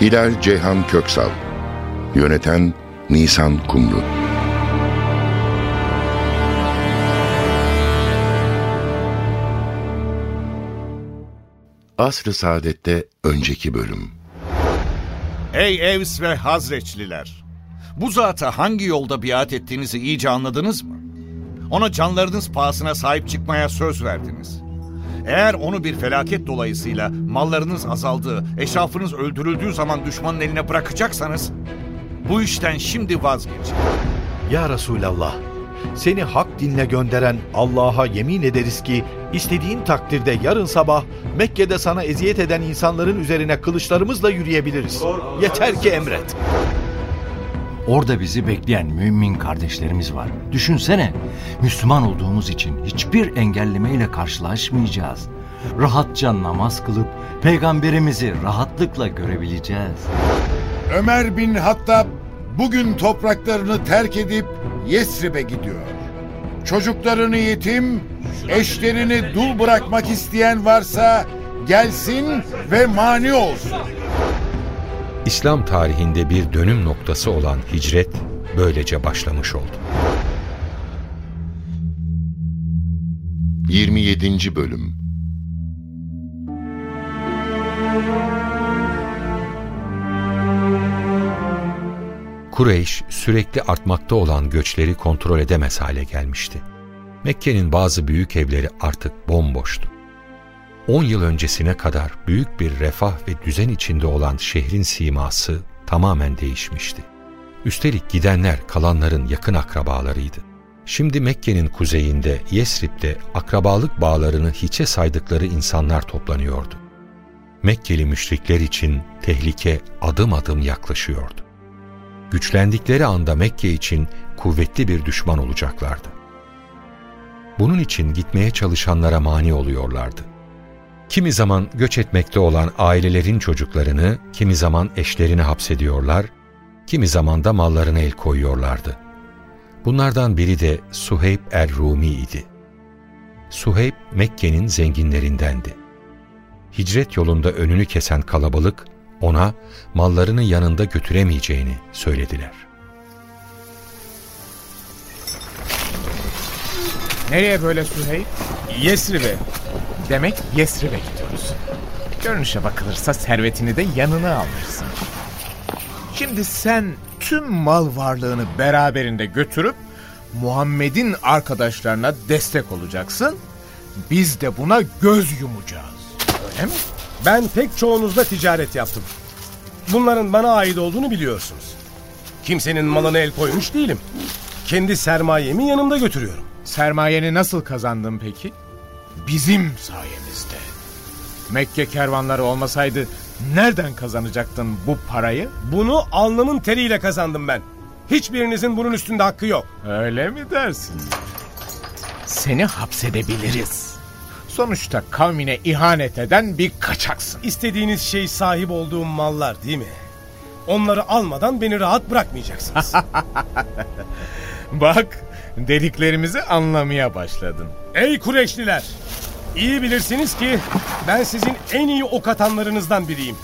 Hilal Ceyhan Köksal Yöneten Nisan Kumru Asr-ı Saadet'te önceki bölüm Ey Evs ve Hazreçliler! Bu zata hangi yolda biat ettiğinizi iyice anladınız mı? Ona canlarınız pahasına sahip çıkmaya söz verdiniz. Eğer onu bir felaket dolayısıyla mallarınız azaldığı, eşrafınız öldürüldüğü zaman düşmanın eline bırakacaksanız bu işten şimdi vazgeçin. Ya Resulallah, seni hak dinle gönderen Allah'a yemin ederiz ki istediğin takdirde yarın sabah Mekke'de sana eziyet eden insanların üzerine kılıçlarımızla yürüyebiliriz. Yeter ki emret. Orada bizi bekleyen mümin kardeşlerimiz var. Düşünsene, Müslüman olduğumuz için hiçbir engellemeyle karşılaşmayacağız. Rahatça namaz kılıp peygamberimizi rahatlıkla görebileceğiz. Ömer bin Hattab bugün topraklarını terk edip Yesrib'e gidiyor. Çocuklarını yetim, eşlerini dul bırakmak isteyen varsa gelsin ve mani olsun. İslam tarihinde bir dönüm noktası olan hicret böylece başlamış oldu. 27. Bölüm Kureyş sürekli artmakta olan göçleri kontrol edemez hale gelmişti. Mekke'nin bazı büyük evleri artık bomboştu. 10 yıl öncesine kadar büyük bir refah ve düzen içinde olan şehrin siması tamamen değişmişti. Üstelik gidenler kalanların yakın akrabalarıydı. Şimdi Mekke'nin kuzeyinde Yesrib'de akrabalık bağlarını hiçe saydıkları insanlar toplanıyordu. Mekkeli müşrikler için tehlike adım adım yaklaşıyordu. Güçlendikleri anda Mekke için kuvvetli bir düşman olacaklardı. Bunun için gitmeye çalışanlara mani oluyorlardı. Kimi zaman göç etmekte olan ailelerin çocuklarını, kimi zaman eşlerini hapsediyorlar, kimi zaman da mallarına el koyuyorlardı. Bunlardan biri de Suheyb er-Rumi idi. Suheyb Mekke'nin zenginlerindendi. Hicret yolunda önünü kesen kalabalık ona mallarını yanında götüremeyeceğini söylediler. Nereye böyle Süheyb? Yesrib'e. Demek Yesrib'e gidiyoruz. Görünüşe bakılırsa servetini de yanına almışsın. Şimdi sen tüm mal varlığını beraberinde götürüp Muhammed'in arkadaşlarına destek olacaksın. Biz de buna göz yumacağız. Öyle mi? Ben pek çoğunuzla ticaret yaptım. Bunların bana ait olduğunu biliyorsunuz. Kimsenin malına el koymuş değilim. Kendi sermayemi yanımda götürüyorum. Sermayeni nasıl kazandın peki? Bizim sayemizde. Mekke kervanları olmasaydı nereden kazanacaktın bu parayı? Bunu alnımın teriyle kazandım ben. Hiçbirinizin bunun üstünde hakkı yok. Öyle mi dersin? Seni hapsedebiliriz. Sonuçta kavmine ihanet eden bir kaçaksın. İstediğiniz şey sahip olduğum mallar değil mi? Onları almadan beni rahat bırakmayacaksınız. Bak dediklerimizi anlamaya başladın. Ey Kureşliler! İyi bilirsiniz ki ben sizin en iyi ok atanlarınızdan biriyim.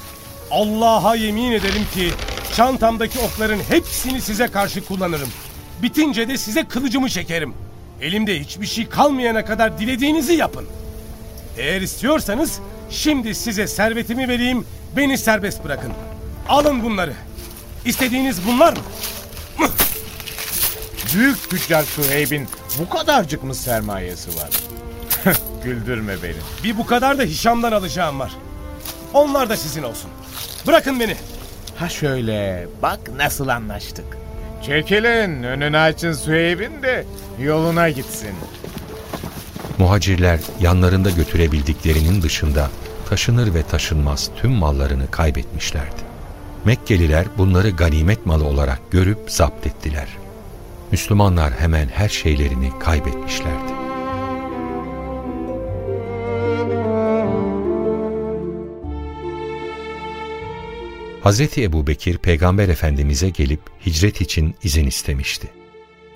Allah'a yemin ederim ki çantamdaki okların hepsini size karşı kullanırım. Bitince de size kılıcımı çekerim. Elimde hiçbir şey kalmayana kadar dilediğinizi yapın. Eğer istiyorsanız şimdi size servetimi vereyim, beni serbest bırakın. Alın bunları. İstediğiniz bunlar mı? Büyük tüccar Suheyb'in bu kadarcık mı sermayesi var? Güldürme beni. Bir bu kadar da Hişam'dan alacağım var. Onlar da sizin olsun. Bırakın beni. Ha şöyle bak nasıl anlaştık. Çekilin önünü açın Suheyb'in de yoluna gitsin. Muhacirler yanlarında götürebildiklerinin dışında taşınır ve taşınmaz tüm mallarını kaybetmişlerdi. Mekkeliler bunları ganimet malı olarak görüp zapt ettiler. Müslümanlar hemen her şeylerini kaybetmişlerdi. Hazreti Ebu Bekir Peygamber Efendimiz'e gelip hicret için izin istemişti.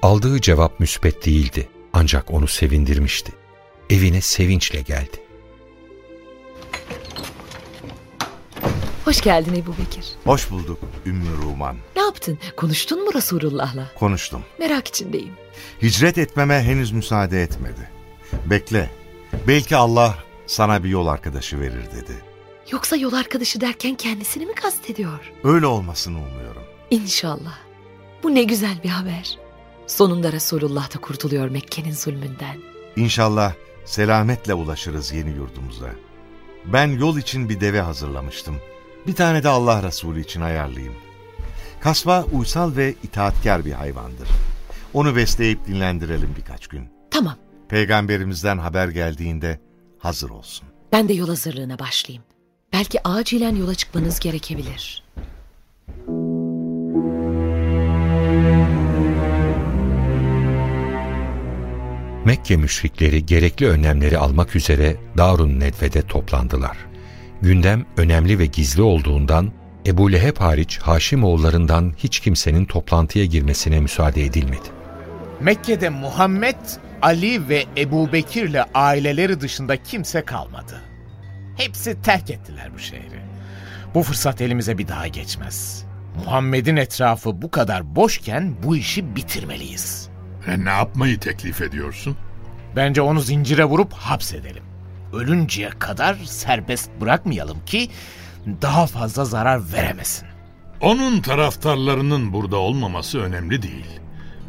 Aldığı cevap müspet değildi ancak onu sevindirmişti. Evine sevinçle geldi. Hoş geldin Ebu Bekir. Hoş bulduk Ümmü Ruman. Yaptın? Konuştun mu Resulullah'la? Konuştum. Merak içindeyim. Hicret etmeme henüz müsaade etmedi. Bekle. Belki Allah sana bir yol arkadaşı verir dedi. Yoksa yol arkadaşı derken kendisini mi kastediyor? Öyle olmasını umuyorum. İnşallah. Bu ne güzel bir haber. Sonunda Resulullah da kurtuluyor Mekke'nin zulmünden. İnşallah selametle ulaşırız yeni yurdumuza. Ben yol için bir deve hazırlamıştım. Bir tane de Allah Resulü için ayarlayayım. Kasva uysal ve itaatkar bir hayvandır. Onu besleyip dinlendirelim birkaç gün. Tamam. Peygamberimizden haber geldiğinde hazır olsun. Ben de yol hazırlığına başlayayım. Belki acilen yola çıkmanız gerekebilir. Mekke müşrikleri gerekli önlemleri almak üzere Darun Nedve'de toplandılar. Gündem önemli ve gizli olduğundan Ebu Leheb hariç Haşimoğullarından hiç kimsenin toplantıya girmesine müsaade edilmedi. Mekke'de Muhammed, Ali ve Ebu Bekir'le aileleri dışında kimse kalmadı. Hepsi terk ettiler bu şehri. Bu fırsat elimize bir daha geçmez. Muhammed'in etrafı bu kadar boşken bu işi bitirmeliyiz. E ne yapmayı teklif ediyorsun? Bence onu zincire vurup hapsedelim. Ölünceye kadar serbest bırakmayalım ki daha fazla zarar veremesin. Onun taraftarlarının burada olmaması önemli değil.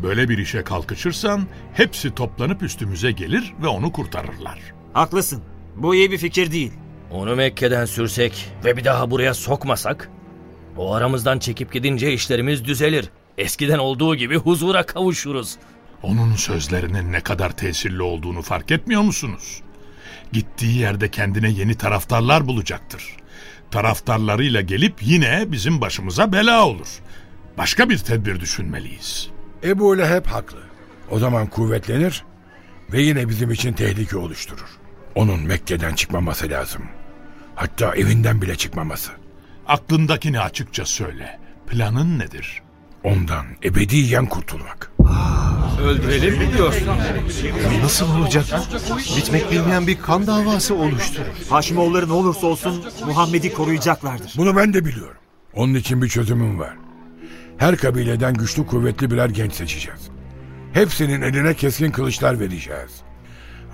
Böyle bir işe kalkışırsan hepsi toplanıp üstümüze gelir ve onu kurtarırlar. Haklısın. Bu iyi bir fikir değil. Onu Mekke'den sürsek ve bir daha buraya sokmasak, o aramızdan çekip gidince işlerimiz düzelir. Eskiden olduğu gibi huzura kavuşuruz. Onun sözlerinin ne kadar tesirli olduğunu fark etmiyor musunuz? Gittiği yerde kendine yeni taraftarlar bulacaktır. Taraftarlarıyla gelip yine bizim başımıza bela olur. Başka bir tedbir düşünmeliyiz. Ebu Leheb haklı. O zaman kuvvetlenir ve yine bizim için tehlike oluşturur. Onun Mekke'den çıkmaması lazım. Hatta evinden bile çıkmaması. Aklındakini açıkça söyle. Planın nedir? Ondan ebediyen kurtulmak. Öldürelim mi diyorsun? Nasıl olacak? Bitmek bilmeyen bir kan davası oluşturur. Haşimoğulları ne olursa olsun Muhammed'i koruyacaklardır. Bunu ben de biliyorum. Onun için bir çözümüm var. Her kabileden güçlü kuvvetli birer genç seçeceğiz. Hepsinin eline keskin kılıçlar vereceğiz.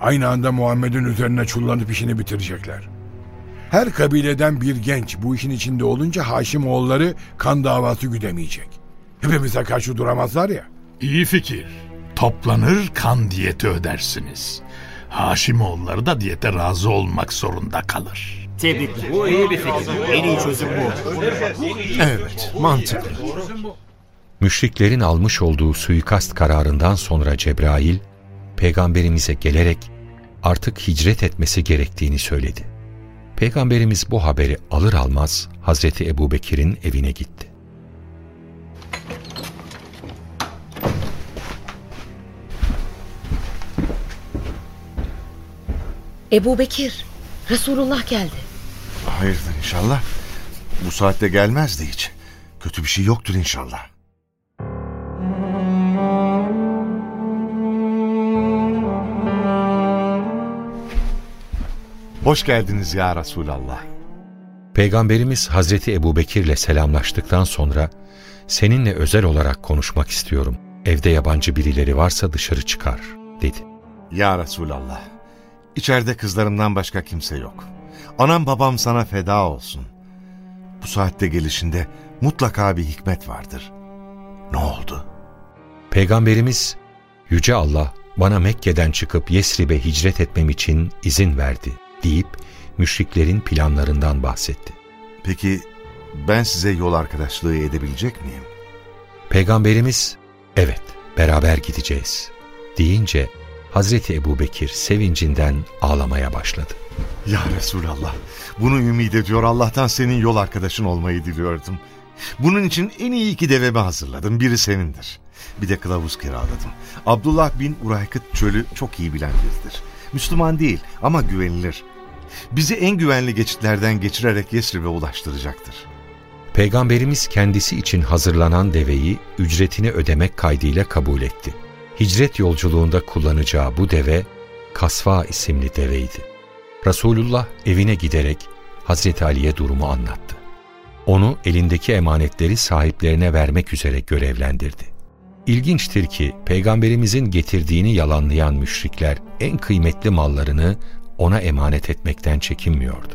Aynı anda Muhammed'in üzerine çullanıp işini bitirecekler. Her kabileden bir genç bu işin içinde olunca Haşimoğulları kan davası güdemeyecek. Hepimize karşı duramazlar ya. İyi fikir. Toplanır kan diyeti ödersiniz. Haşimoğulları da diyete razı olmak zorunda kalır. Tebrikler. Bu iyi bir fikir. En iyi çözüm bu. Evet, mantıklı. Müşriklerin almış olduğu suikast kararından sonra Cebrail, peygamberimize gelerek artık hicret etmesi gerektiğini söyledi. Peygamberimiz bu haberi alır almaz Hazreti Ebubekir'in evine gitti. Ebu Bekir, Resulullah geldi. Hayırdır inşallah. Bu saatte gelmezdi hiç. Kötü bir şey yoktur inşallah. Hoş geldiniz ya Resulallah. Peygamberimiz Hazreti Ebubekir'le selamlaştıktan sonra seninle özel olarak konuşmak istiyorum. Evde yabancı birileri varsa dışarı çıkar dedi. Ya Resulallah. İçeride kızlarımdan başka kimse yok. Anam babam sana feda olsun. Bu saatte gelişinde mutlaka bir hikmet vardır. Ne oldu? Peygamberimiz Yüce Allah bana Mekke'den çıkıp Yesrib'e hicret etmem için izin verdi deyip müşriklerin planlarından bahsetti. Peki ben size yol arkadaşlığı edebilecek miyim? Peygamberimiz evet beraber gideceğiz deyince Hazreti Ebubekir sevincinden ağlamaya başladı. Ya Resulallah bunu ümit ediyor Allah'tan senin yol arkadaşın olmayı diliyordum. Bunun için en iyi iki devemi hazırladım. Biri senindir. Bir de kılavuz kiraladım. Abdullah bin Uraykıt çölü çok iyi bilen biridir. Müslüman değil ama güvenilir. Bizi en güvenli geçitlerden geçirerek Yesrib'e ulaştıracaktır. Peygamberimiz kendisi için hazırlanan deveyi ücretini ödemek kaydıyla kabul etti. Hicret yolculuğunda kullanacağı bu deve Kasva isimli deveydi. Resulullah evine giderek Hazreti Ali'ye durumu anlattı. Onu elindeki emanetleri sahiplerine vermek üzere görevlendirdi. İlginçtir ki Peygamberimizin getirdiğini yalanlayan müşrikler en kıymetli mallarını ona emanet etmekten çekinmiyordu.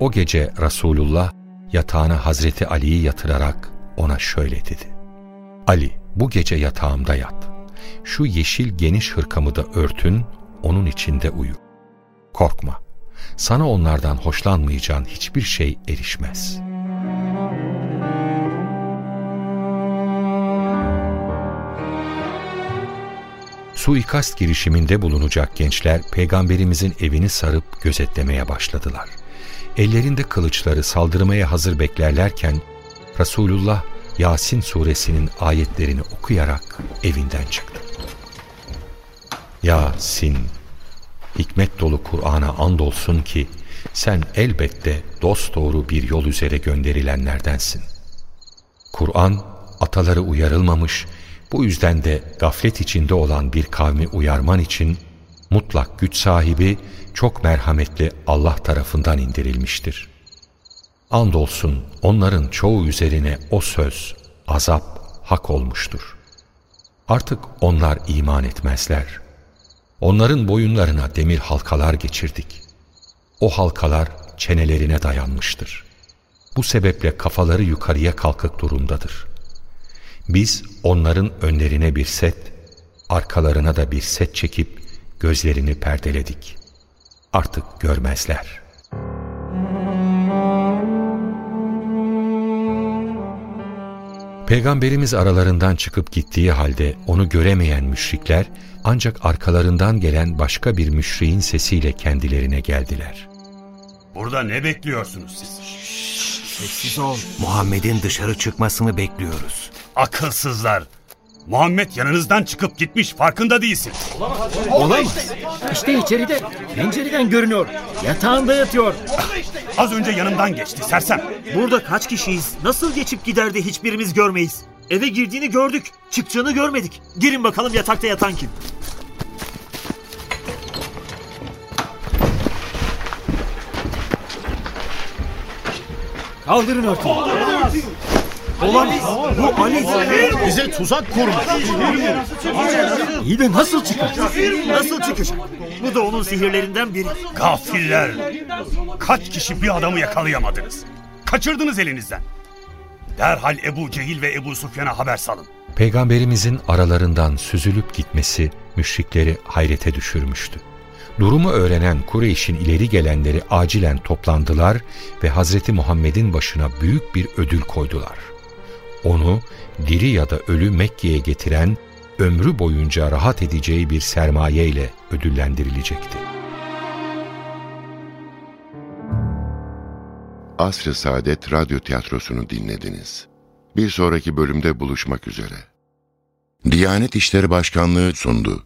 O gece Resulullah yatağına Hazreti Ali'yi yatırarak ona şöyle dedi. Ali bu gece yatağımda yat. Şu yeşil geniş hırkamı da örtün, onun içinde uyu. Korkma, sana onlardan hoşlanmayacağın hiçbir şey erişmez.'' Suikast girişiminde bulunacak gençler peygamberimizin evini sarıp gözetlemeye başladılar. Ellerinde kılıçları saldırmaya hazır beklerlerken Resulullah Yasin suresinin ayetlerini okuyarak evinden çıktı. Yasin, hikmet dolu Kur'an'a andolsun ki sen elbette dosdoğru bir yol üzere gönderilenlerdensin. Kur'an ataları uyarılmamış, bu yüzden de gaflet içinde olan bir kavmi uyarman için mutlak güç sahibi, çok merhametli Allah tarafından indirilmiştir. Andolsun onların çoğu üzerine o söz, azap, hak olmuştur. Artık onlar iman etmezler. Onların boyunlarına demir halkalar geçirdik. O halkalar çenelerine dayanmıştır. Bu sebeple kafaları yukarıya kalkık durumdadır. Biz onların önlerine bir set, arkalarına da bir set çekip gözlerini perdeledik. Artık görmezler. Peygamberimiz aralarından çıkıp gittiği halde onu göremeyen müşrikler ancak arkalarından gelen başka bir müşriğin sesiyle kendilerine geldiler. Burada ne bekliyorsunuz siz? Sessiz ol. Muhammed'in dışarı çıkmasını bekliyoruz. Akılsızlar. Muhammed yanınızdan çıkıp gitmiş farkında değilsin. Olamaz. İşte içeride. Pencereden görünüyor. Yatağında yatıyor. Az önce yanımdan geçti sersem. Burada kaç kişiyiz? Nasıl geçip gider de hiçbirimiz görmeyiz? Eve girdiğini gördük. Çıktığını görmedik. Girin bakalım yatakta yatan kim? Kaldırın örtüyü. Olamaz. Bu Ali. Bize tuzak kurmuş. İyi de nasıl çıkar? Nasıl çıkacak? Bu da onun sihirlerinden biri. Gafiller. Kaç kişi bir adamı yakalayamadınız? Kaçırdınız elinizden. Derhal Ebu Cehil ve Ebu Sufyan'a haber salın. Peygamberimizin aralarından süzülüp gitmesi müşrikleri hayrete düşürmüştü. Durumu öğrenen Kureyş'in ileri gelenleri acilen toplandılar ve Hazreti Muhammed'in başına büyük bir ödül koydular. Onu diri ya da ölü Mekke'ye getiren, ömrü boyunca rahat edeceği bir sermaye ile ödüllendirilecekti. Asr-ı Saadet Radyo Tiyatrosu'nu dinlediniz. Bir sonraki bölümde buluşmak üzere. Diyanet İşleri Başkanlığı sundu.